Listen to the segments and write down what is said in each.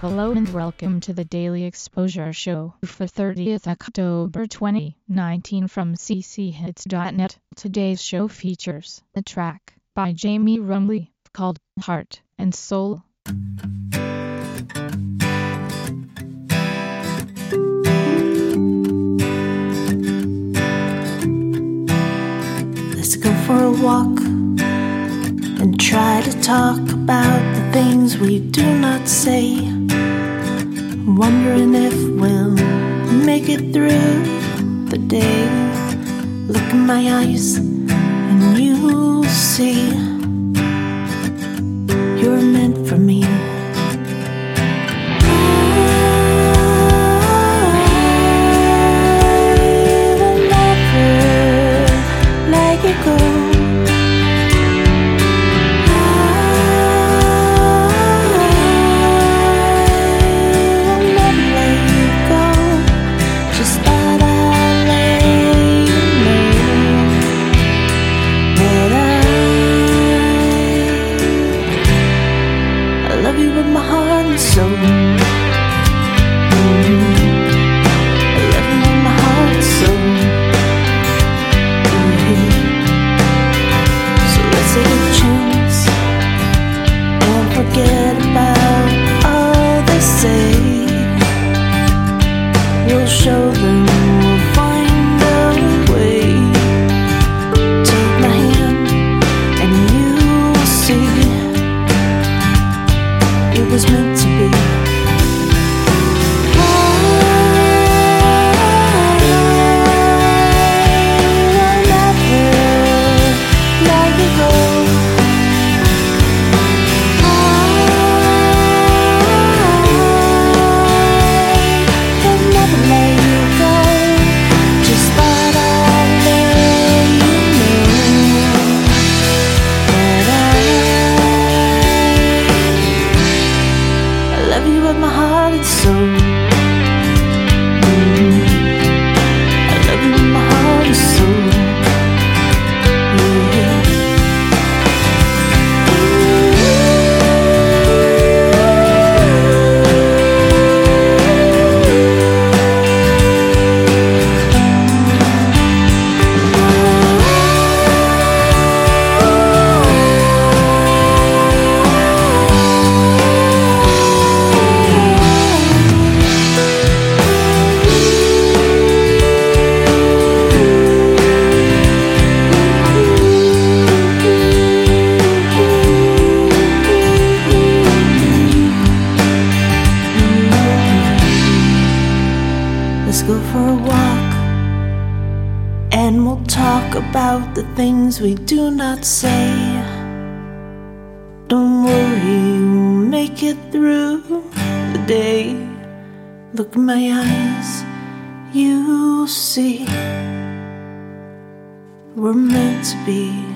Hello and welcome to the Daily Exposure Show for 30th October 2019 from cchits.net. Today's show features a track by Jamie Rumley called Heart and Soul. Let's go for a walk and try to talk about the things we do not say. Wondering if we'll make it through the day. Look in my eyes and you'll see you're meant for me. About the things we do not say. Don't worry, we'll make it through the day. Look in my eyes, you'll see we're meant to be.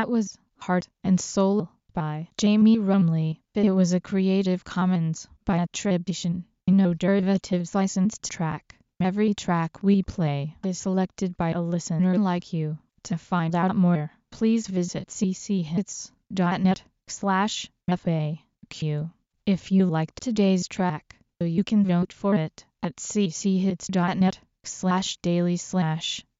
That was Heart and Soul by Jamie Rumley. It was a Creative Commons by attribution, no derivatives licensed track. Every track we play is selected by a listener like you. To find out more, please visit cchits.net slash FAQ. If you liked today's track, you can vote for it at cchits.net slash daily slash